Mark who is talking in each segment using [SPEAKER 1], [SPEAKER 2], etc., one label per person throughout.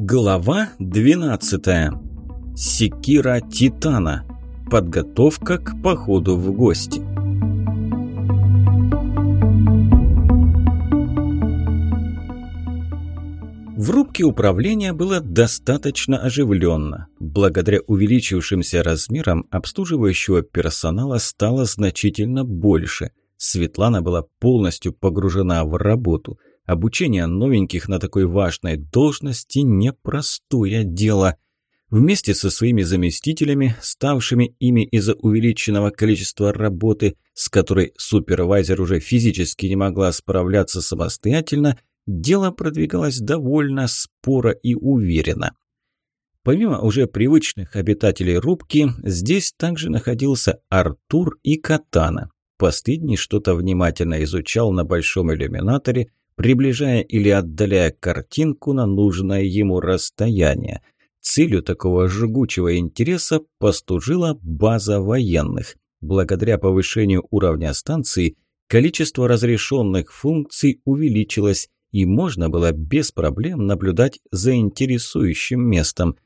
[SPEAKER 1] Глава 12. Секира Титана. Подготовка к походу в гости. В рубке управления было достаточно оживленно. Благодаря увеличившимся размерам обслуживающего персонала стало значительно больше. Светлана была полностью погружена в работу – Обучение новеньких на такой важной должности – непростое дело. Вместе со своими заместителями, ставшими ими из-за увеличенного количества работы, с которой супервайзер уже физически не могла справляться самостоятельно, дело продвигалось довольно споро и уверенно. Помимо уже привычных обитателей рубки, здесь также находился Артур и Катана. Последний что-то внимательно изучал на большом иллюминаторе, приближая или отдаляя картинку на нужное ему расстояние. Целью такого жгучего интереса послужила база военных. Благодаря повышению уровня станции количество разрешенных функций увеличилось, и можно было без проблем наблюдать за интересующим местом.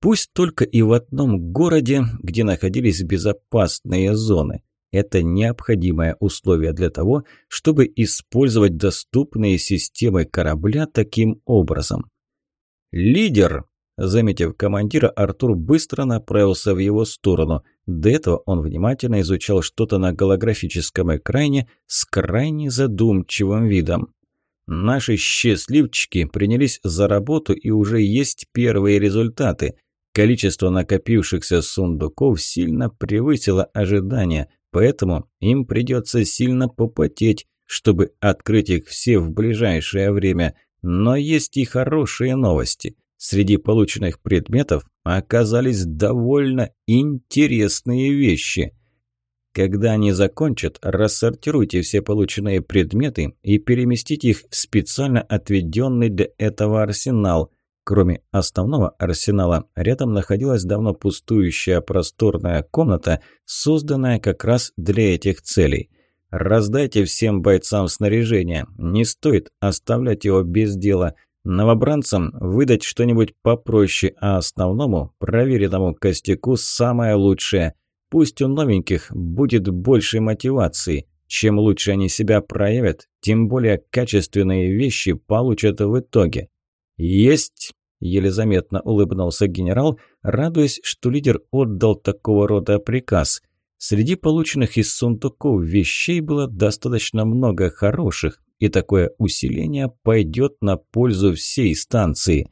[SPEAKER 1] Пусть только и в одном городе, где находились безопасные зоны – это необходимое условие для того, чтобы использовать доступные системы корабля таким образом. «Лидер!» Заметив командира, Артур быстро направился в его сторону. До этого он внимательно изучал что-то на голографическом экране с крайне задумчивым видом. Наши счастливчики принялись за работу и уже есть первые результаты. Количество накопившихся сундуков сильно превысило ожидания. Поэтому им придется сильно попотеть, чтобы открыть их все в ближайшее время. Но есть и хорошие новости. Среди полученных предметов оказались довольно интересные вещи. Когда они закончат, рассортируйте все полученные предметы и переместите их в специально отведенный для этого арсенал – Кроме основного арсенала, рядом находилась давно пустующая просторная комната, созданная как раз для этих целей. Раздайте всем бойцам снаряжение, не стоит оставлять его без дела. Новобранцам выдать что-нибудь попроще, а основному, проверенному костяку самое лучшее. Пусть у новеньких будет больше мотивации. Чем лучше они себя проявят, тем более качественные вещи получат в итоге. «Есть!» – еле заметно улыбнулся генерал, радуясь, что лидер отдал такого рода приказ. Среди полученных из сундуков вещей было достаточно много хороших, и такое усиление пойдет на пользу всей станции.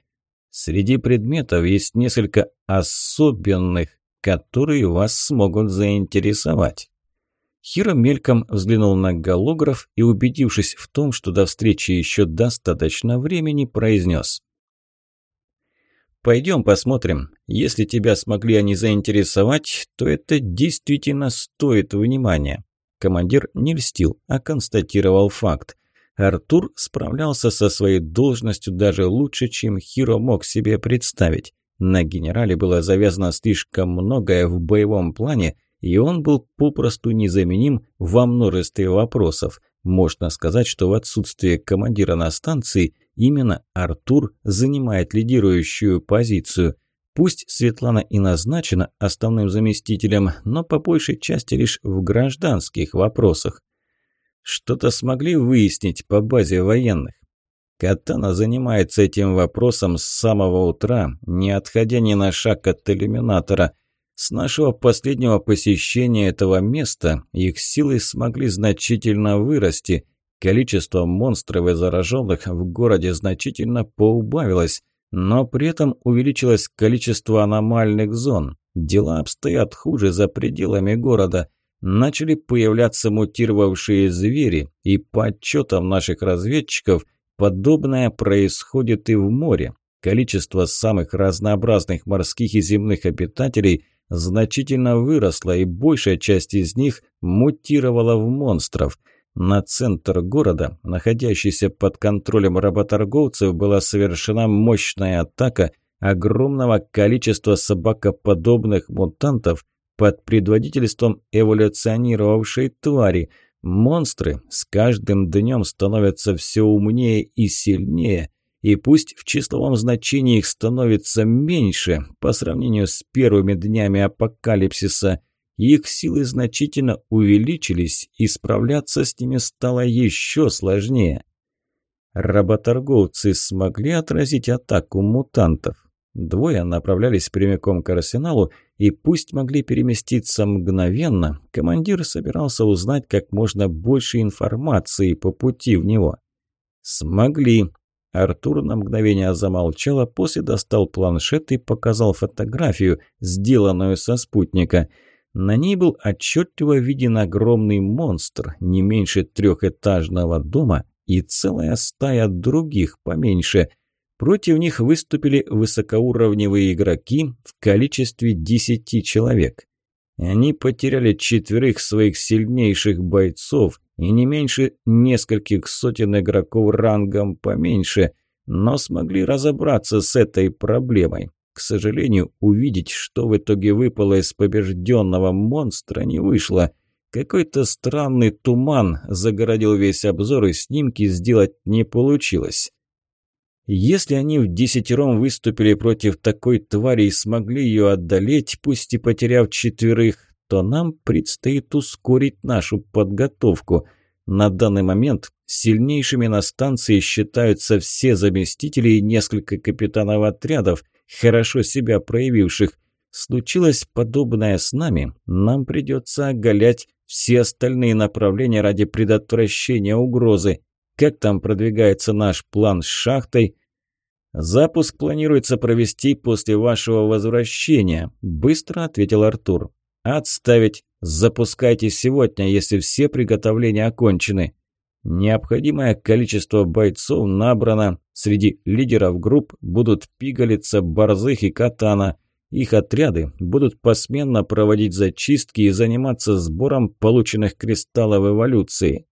[SPEAKER 1] Среди предметов есть несколько особенных, которые вас смогут заинтересовать. Хиро мельком взглянул на голограф и, убедившись в том, что до встречи еще достаточно времени, произнес. «Пойдем посмотрим. Если тебя смогли они заинтересовать, то это действительно стоит внимания». Командир не льстил, а констатировал факт. Артур справлялся со своей должностью даже лучше, чем Хиро мог себе представить. На генерале было завязано слишком многое в боевом плане – и он был попросту незаменим во множестве вопросов. Можно сказать, что в отсутствие командира на станции именно Артур занимает лидирующую позицию. Пусть Светлана и назначена основным заместителем, но по большей части лишь в гражданских вопросах. Что-то смогли выяснить по базе военных. Катана занимается этим вопросом с самого утра, не отходя ни на шаг от иллюминатора. С нашего последнего посещения этого места их силы смогли значительно вырасти. Количество монстров и зараженных в городе значительно поубавилось, но при этом увеличилось количество аномальных зон. Дела обстоят хуже за пределами города. Начали появляться мутировавшие звери, и по отчетам наших разведчиков подобное происходит и в море. Количество самых разнообразных морских и земных обитателей – значительно выросла, и большая часть из них мутировала в монстров. На центр города, находящийся под контролем работорговцев, была совершена мощная атака огромного количества собакоподобных мутантов под предводительством эволюционировавшей твари. Монстры с каждым днем становятся все умнее и сильнее – и пусть в числовом значении их становится меньше по сравнению с первыми днями апокалипсиса, их силы значительно увеличились, и справляться с ними стало еще сложнее. Работорговцы смогли отразить атаку мутантов. Двое направлялись прямиком к арсеналу, и пусть могли переместиться мгновенно, командир собирался узнать как можно больше информации по пути в него. «Смогли», Артур на мгновение замолчал, а после достал планшет и показал фотографию, сделанную со спутника. На ней был отчетливо виден огромный монстр, не меньше трехэтажного дома и целая стая других поменьше. Против них выступили высокоуровневые игроки в количестве десяти человек. Они потеряли четверых своих сильнейших бойцов, и не меньше нескольких сотен игроков рангом поменьше, но смогли разобраться с этой проблемой. К сожалению, увидеть, что в итоге выпало из побежденного монстра, не вышло. Какой-то странный туман загородил весь обзор, и снимки сделать не получилось. Если они в десятером выступили против такой твари и смогли ее одолеть, пусть и потеряв четверых, то нам предстоит ускорить нашу подготовку. На данный момент сильнейшими на станции считаются все заместители и несколько капитанов отрядов, хорошо себя проявивших. Случилось подобное с нами, нам придется оголять все остальные направления ради предотвращения угрозы. Как там продвигается наш план с шахтой? Запуск планируется провести после вашего возвращения, быстро ответил Артур. «Отставить! Запускайте сегодня, если все приготовления окончены. Необходимое количество бойцов набрано. Среди лидеров групп будут Пигалица, Борзых и Катана. Их отряды будут посменно проводить зачистки и заниматься сбором полученных кристаллов эволюции.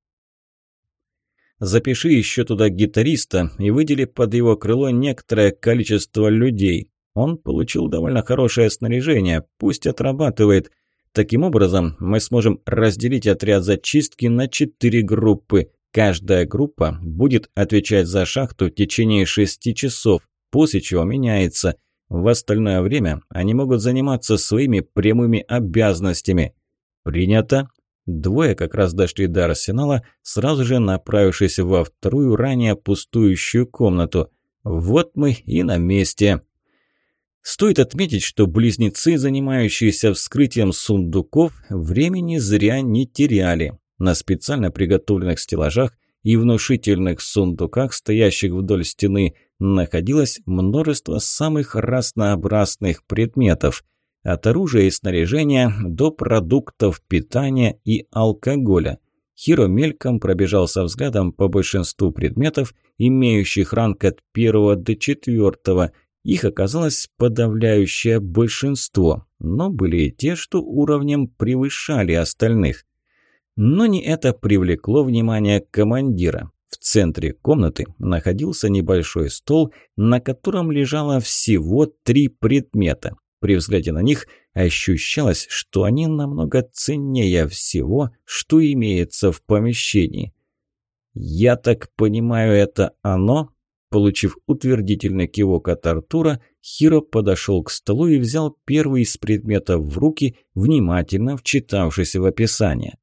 [SPEAKER 1] Запиши еще туда гитариста и выдели под его крыло некоторое количество людей. Он получил довольно хорошее снаряжение, пусть отрабатывает. Таким образом, мы сможем разделить отряд зачистки на четыре группы. Каждая группа будет отвечать за шахту в течение шести часов, после чего меняется. В остальное время они могут заниматься своими прямыми обязанностями. Принято. Двое как раз дошли до арсенала, сразу же направившись во вторую ранее пустующую комнату. Вот мы и на месте. Стоит отметить, что близнецы, занимающиеся вскрытием сундуков, времени зря не теряли. На специально приготовленных стеллажах и внушительных сундуках, стоящих вдоль стены, находилось множество самых разнообразных предметов. От оружия и снаряжения до продуктов питания и алкоголя. Хиро мельком пробежался взглядом по большинству предметов, имеющих ранг от первого до четвертого – их оказалось подавляющее большинство, но были и те, что уровнем превышали остальных. Но не это привлекло внимание командира. В центре комнаты находился небольшой стол, на котором лежало всего три предмета. При взгляде на них ощущалось, что они намного ценнее всего, что имеется в помещении. «Я так понимаю, это оно?» Получив утвердительный кивок от Артура, Хиро подошел к столу и взял первый из предметов в руки, внимательно вчитавшись в описание.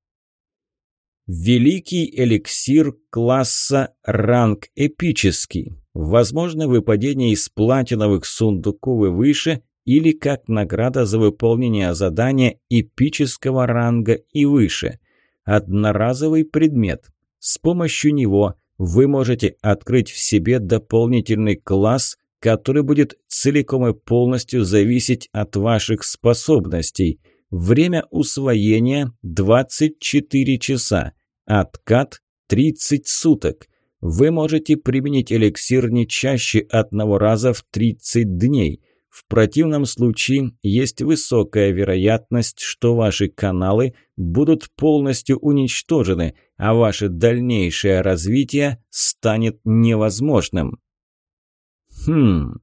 [SPEAKER 1] Великий эликсир класса ранг эпический. Возможно выпадение из платиновых сундуков и выше или как награда за выполнение задания эпического ранга и выше. Одноразовый предмет. С помощью него – вы можете открыть в себе дополнительный класс, который будет целиком и полностью зависеть от ваших способностей. Время усвоения 24 часа. Откат 30 суток. Вы можете применить эликсир не чаще одного раза в 30 дней. В противном случае есть высокая вероятность, что ваши каналы будут полностью уничтожены, а ваше дальнейшее развитие станет невозможным. Хм,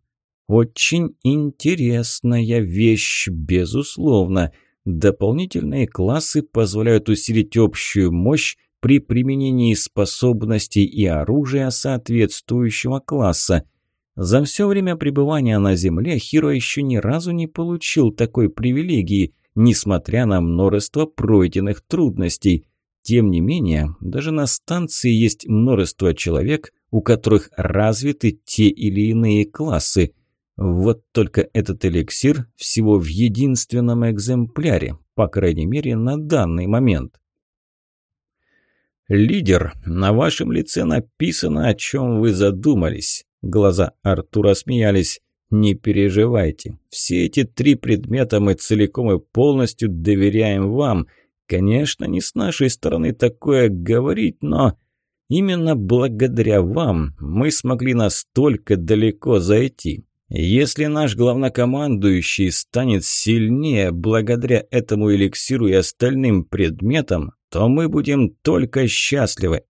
[SPEAKER 1] очень интересная вещь, безусловно. Дополнительные классы позволяют усилить общую мощь при применении способностей и оружия соответствующего класса – За все время пребывания на Земле Хиро еще ни разу не получил такой привилегии, несмотря на множество пройденных трудностей. Тем не менее, даже на станции есть множество человек, у которых развиты те или иные классы. Вот только этот эликсир всего в единственном экземпляре, по крайней мере на данный момент. «Лидер, на вашем лице написано, о чем вы задумались». Глаза Артура смеялись. «Не переживайте. Все эти три предмета мы целиком и полностью доверяем вам. Конечно, не с нашей стороны такое говорить, но именно благодаря вам мы смогли настолько далеко зайти. Если наш главнокомандующий станет сильнее благодаря этому эликсиру и остальным предметам, то мы будем только счастливы.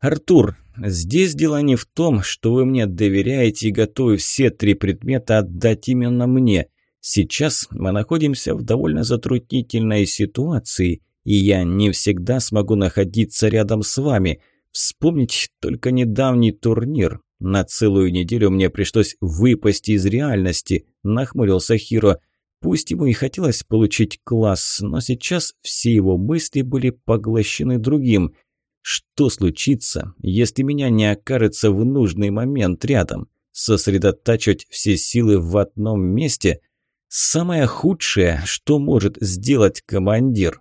[SPEAKER 1] Артур, здесь дело не в том, что вы мне доверяете и готовы все три предмета отдать именно мне. Сейчас мы находимся в довольно затруднительной ситуации, и я не всегда смогу находиться рядом с вами. Вспомнить только недавний турнир. На целую неделю мне пришлось выпасть из реальности, нахмурился Хиро. Пусть ему и хотелось получить класс, но сейчас все его мысли были поглощены другим. Что случится, если меня не окажется в нужный момент рядом? Сосредотачивать все силы в одном месте – самое худшее, что может сделать командир.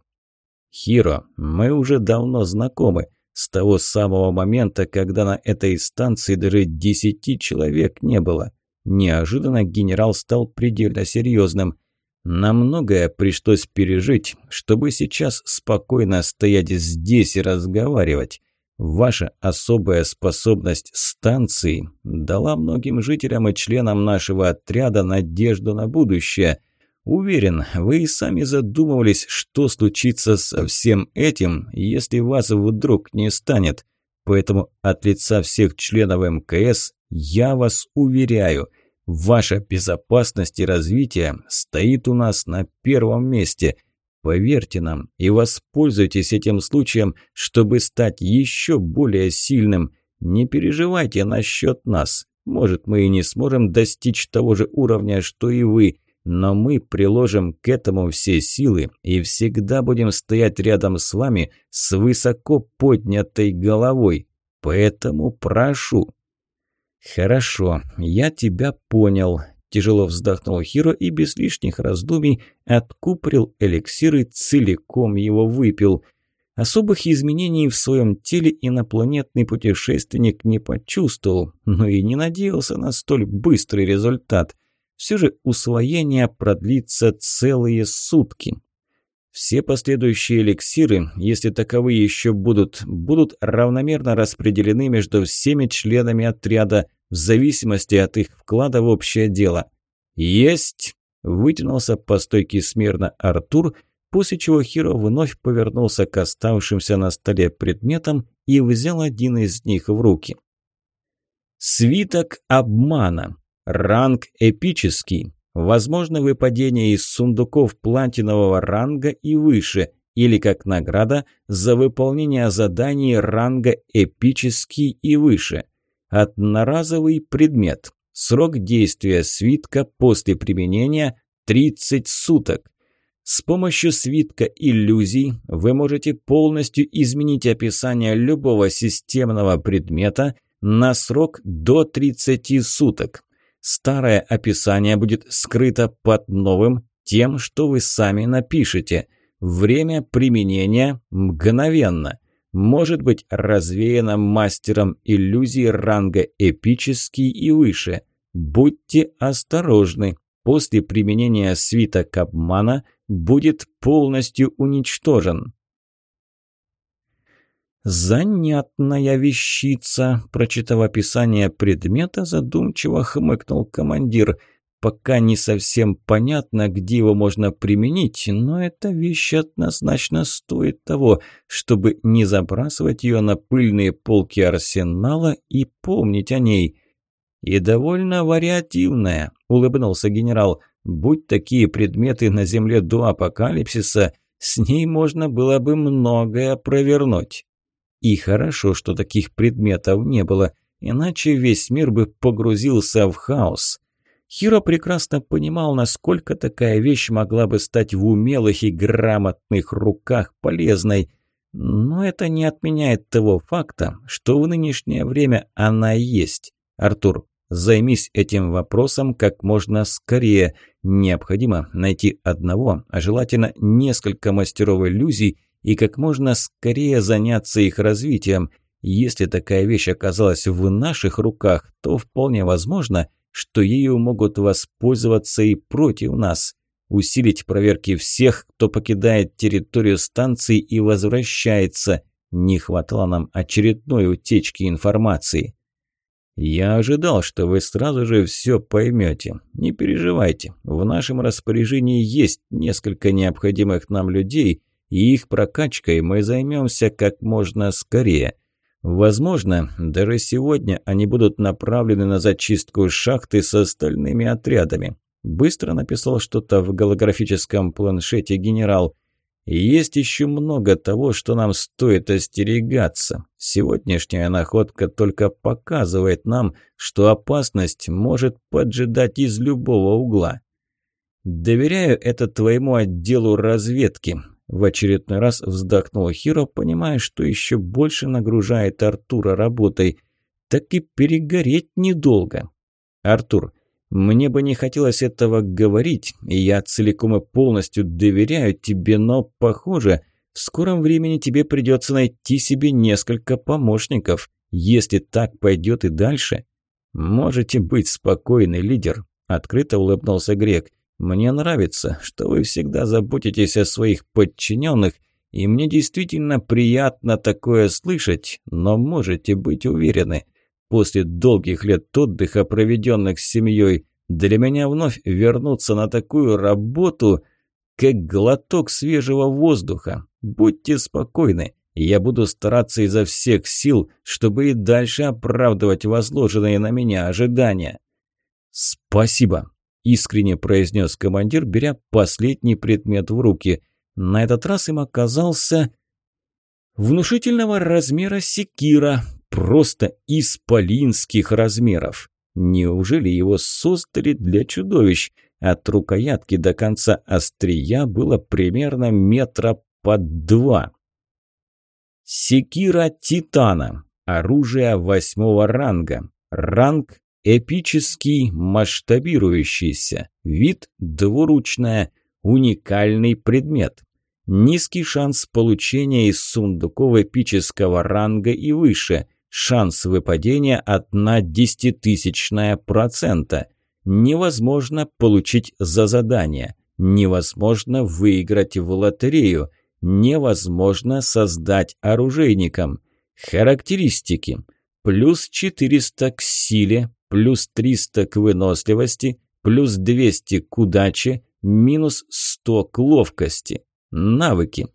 [SPEAKER 1] Хиро, мы уже давно знакомы. С того самого момента, когда на этой станции даже десяти человек не было. Неожиданно генерал стал предельно серьезным. Нам многое пришлось пережить, чтобы сейчас спокойно стоять здесь и разговаривать. Ваша особая способность станции дала многим жителям и членам нашего отряда надежду на будущее. Уверен, вы и сами задумывались, что случится со всем этим, если вас вдруг не станет. Поэтому от лица всех членов МКС я вас уверяю – Ваша безопасность и развитие стоит у нас на первом месте. Поверьте нам и воспользуйтесь этим случаем, чтобы стать еще более сильным. Не переживайте насчет нас. Может, мы и не сможем достичь того же уровня, что и вы, но мы приложим к этому все силы и всегда будем стоять рядом с вами с высоко поднятой головой. Поэтому прошу, «Хорошо, я тебя понял», – тяжело вздохнул Хиро и без лишних раздумий откуприл эликсир и целиком его выпил. Особых изменений в своем теле инопланетный путешественник не почувствовал, но и не надеялся на столь быстрый результат. Все же усвоение продлится целые сутки. Все последующие эликсиры, если таковые еще будут, будут равномерно распределены между всеми членами отряда в зависимости от их вклада в общее дело. «Есть!» – вытянулся по стойке смирно Артур, после чего Хиро вновь повернулся к оставшимся на столе предметам и взял один из них в руки. «Свиток обмана. Ранг эпический. Возможно выпадение из сундуков платинового ранга и выше, или как награда за выполнение заданий ранга эпический и выше. Одноразовый предмет. Срок действия свитка после применения 30 суток. С помощью свитка иллюзий вы можете полностью изменить описание любого системного предмета на срок до 30 суток. Старое описание будет скрыто под новым, тем, что вы сами напишете. Время применения мгновенно. Может быть развеяно мастером иллюзий ранга эпический и выше. Будьте осторожны. После применения свиток обмана будет полностью уничтожен. «Занятная вещица», – прочитав описание предмета, задумчиво хмыкнул командир. «Пока не совсем понятно, где его можно применить, но эта вещь однозначно стоит того, чтобы не забрасывать ее на пыльные полки арсенала и помнить о ней». «И довольно вариативная», – улыбнулся генерал. «Будь такие предметы на Земле до апокалипсиса, с ней можно было бы многое провернуть». И хорошо, что таких предметов не было. иначе весь мир бы погрузился в хаос. Хиро прекрасно понимал, насколько такая вещь могла бы стать в умелых и грамотных руках полезной, но это не отменяет того факта, что в нынешнее время она есть. Артур, займись этим вопросом как можно скорее. Необходимо найти одного, а желательно несколько мастеров иллюзий и как можно скорее заняться их развитием. Если такая вещь оказалась в наших руках, то вполне возможно – что ею могут воспользоваться и против нас. Усилить проверки всех, кто покидает территорию станции и возвращается. Не хватало нам очередной утечки информации. Я ожидал, что вы сразу же все поймете. Не переживайте, в нашем распоряжении есть несколько необходимых нам людей, и их прокачкой мы займемся как можно скорее. Возможно, даже сегодня они будут направлены на зачистку шахты с остальными отрядами. Быстро написал что-то в голографическом планшете генерал. есть еще много того, что нам стоит остерегаться. Сегодняшняя находка только показывает нам, что опасность может поджидать из любого угла. Доверяю это твоему отделу разведки. В очередной раз вздохнул Хиро, понимая, что еще больше нагружает Артура работой. Так и перегореть недолго. Артур, мне бы не хотелось этого говорить, и я целиком и полностью доверяю тебе, но, похоже, в скором времени тебе придется найти себе несколько помощников. Если так пойдет и дальше, можете быть спокойны, лидер. Открыто улыбнулся Грек. Мне нравится, что вы всегда заботитесь о своих подчиненных, и мне действительно приятно такое слышать, но можете быть уверены, после долгих лет отдыха, проведенных с семьей, для меня вновь вернуться на такую работу, как глоток свежего воздуха. Будьте спокойны, я буду стараться изо всех сил, чтобы и дальше оправдывать возложенные на меня ожидания. Спасибо, искренне произнес командир, беря последний предмет в руки. На этот раз им оказался внушительного размера секира, просто исполинских размеров. Неужели его создали для чудовищ? От рукоятки до конца острия было примерно метра под два. Секира Титана. Оружие восьмого ранга. Ранг Эпический, масштабирующийся. Вид двуручная. Уникальный предмет. Низкий шанс получения из сундуков эпического ранга и выше. Шанс выпадения одна десятитысячная процента. Невозможно получить за задание. Невозможно выиграть в лотерею. Невозможно создать оружейником. Характеристики. Плюс 400 к силе, плюс 300 к выносливости, плюс 200 к удаче, минус 100 к ловкости. Навыки.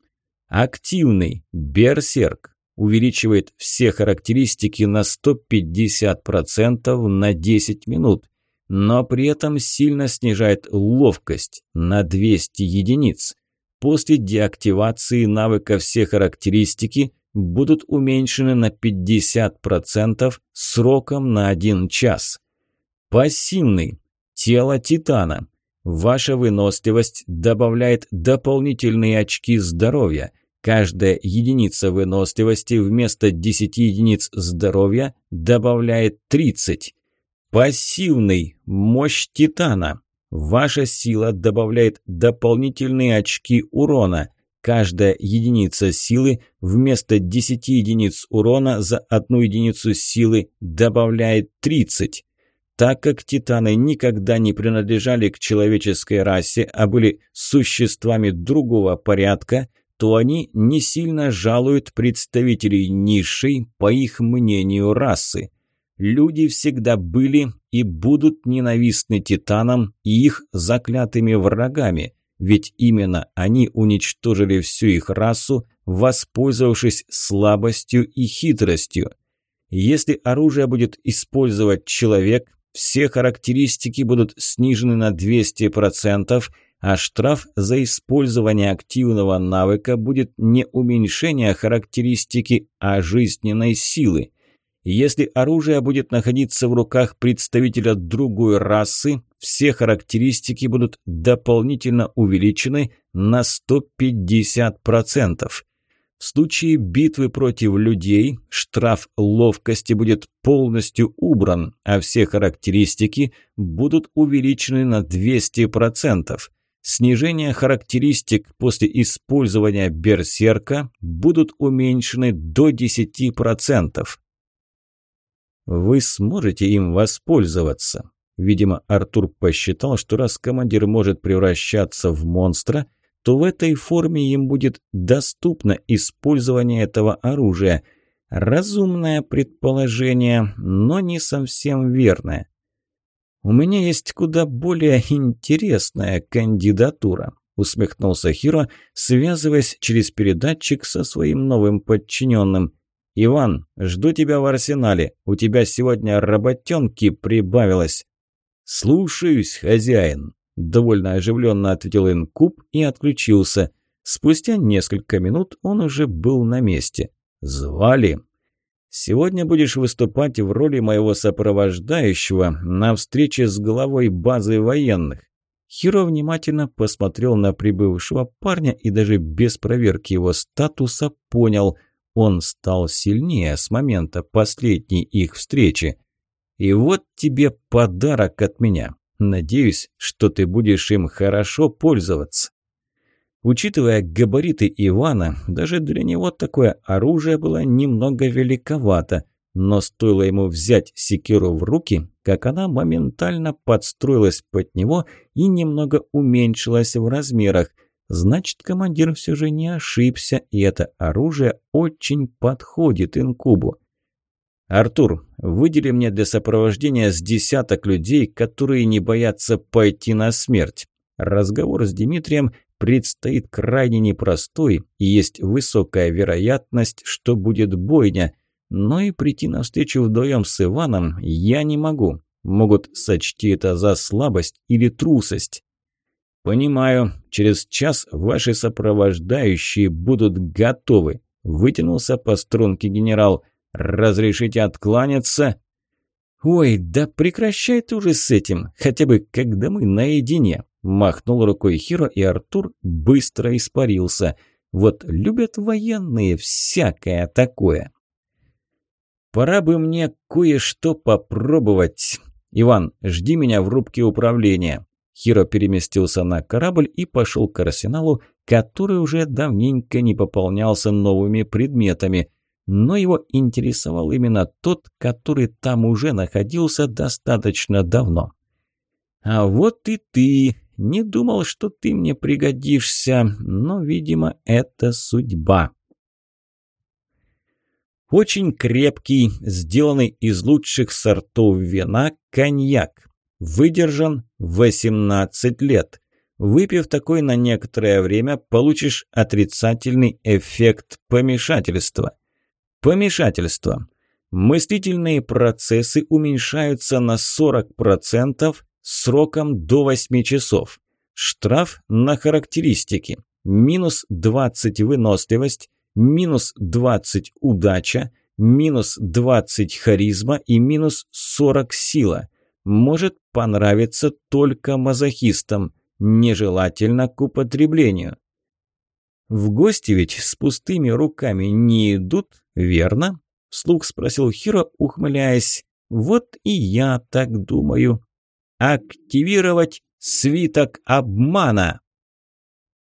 [SPEAKER 1] Активный. Берсерк. Увеличивает все характеристики на 150% на 10 минут. Но при этом сильно снижает ловкость на 200 единиц. После деактивации навыка все характеристики будут уменьшены на 50% сроком на 1 час. Пассивный. Тело Титана. Ваша выносливость добавляет дополнительные очки здоровья. Каждая единица выносливости вместо 10 единиц здоровья добавляет 30. Пассивный. Мощь Титана. Ваша сила добавляет дополнительные очки урона. Каждая единица силы вместо 10 единиц урона за одну единицу силы добавляет 30. Так как титаны никогда не принадлежали к человеческой расе, а были существами другого порядка, то они не сильно жалуют представителей низшей, по их мнению, расы. Люди всегда были и будут ненавистны титанам и их заклятыми врагами – ведь именно они уничтожили всю их расу, воспользовавшись слабостью и хитростью. Если оружие будет использовать человек, все характеристики будут снижены на 200%, а штраф за использование активного навыка будет не уменьшение характеристики, а жизненной силы. Если оружие будет находиться в руках представителя другой расы, все характеристики будут дополнительно увеличены на 150%. В случае битвы против людей штраф ловкости будет полностью убран, а все характеристики будут увеличены на 200%. Снижение характеристик после использования берсерка будут уменьшены до 10%. Вы сможете им воспользоваться. Видимо, Артур посчитал, что раз командир может превращаться в монстра – то в этой форме им будет доступно использование этого оружия. Разумное предположение, но не совсем верное. «У меня есть куда более интересная кандидатура», – усмехнулся Хиро, связываясь через передатчик со своим новым подчиненным. «Иван, жду тебя в арсенале. У тебя сегодня работенки прибавилось». «Слушаюсь, хозяин», Довольно оживленно ответил Инкуб и отключился. Спустя несколько минут он уже был на месте. «Звали?» «Сегодня будешь выступать в роли моего сопровождающего на встрече с главой базы военных». Хиро внимательно посмотрел на прибывшего парня и даже без проверки его статуса понял – он стал сильнее с момента последней их встречи. «И вот тебе подарок от меня. Надеюсь, что ты будешь им хорошо пользоваться. Учитывая габариты Ивана, даже для него такое оружие было немного великовато, но стоило ему взять секиру в руки, как она моментально подстроилась под него и немного уменьшилась в размерах. Значит, командир все же не ошибся, и это оружие очень подходит инкубу. «Артур, выдели мне для сопровождения с десяток людей, которые не боятся пойти на смерть. Разговор с Дмитрием предстоит крайне непростой, и есть высокая вероятность, что будет бойня. Но и прийти на встречу вдвоем с Иваном я не могу. Могут сочти это за слабость или трусость». «Понимаю. Через час ваши сопровождающие будут готовы», – вытянулся по струнке генерал – «Разрешите откланяться?» «Ой, да прекращай ты уже с этим, хотя бы когда мы наедине!» Махнул рукой Хиро, и Артур быстро испарился. «Вот любят военные всякое такое!» «Пора бы мне кое-что попробовать. Иван, жди меня в рубке управления». Хиро переместился на корабль и пошел к арсеналу, который уже давненько не пополнялся новыми предметами но его интересовал именно тот, который там уже находился достаточно давно. «А вот и ты! Не думал, что ты мне пригодишься, но, видимо, это судьба». Очень крепкий, сделанный из лучших сортов вина, коньяк. Выдержан 18 лет. Выпив такой на некоторое время, получишь отрицательный эффект помешательства. Помешательство. Мыслительные процессы уменьшаются на 40% сроком до 8 часов. Штраф на характеристики. Минус 20 выносливость, минус 20 удача, минус 20 харизма и минус 40 сила. Может понравиться только мазохистам, нежелательно к употреблению. В гости ведь с пустыми руками не идут, верно?» – вслух спросил Хиро, ухмыляясь. «Вот и я так думаю. Активировать свиток обмана!»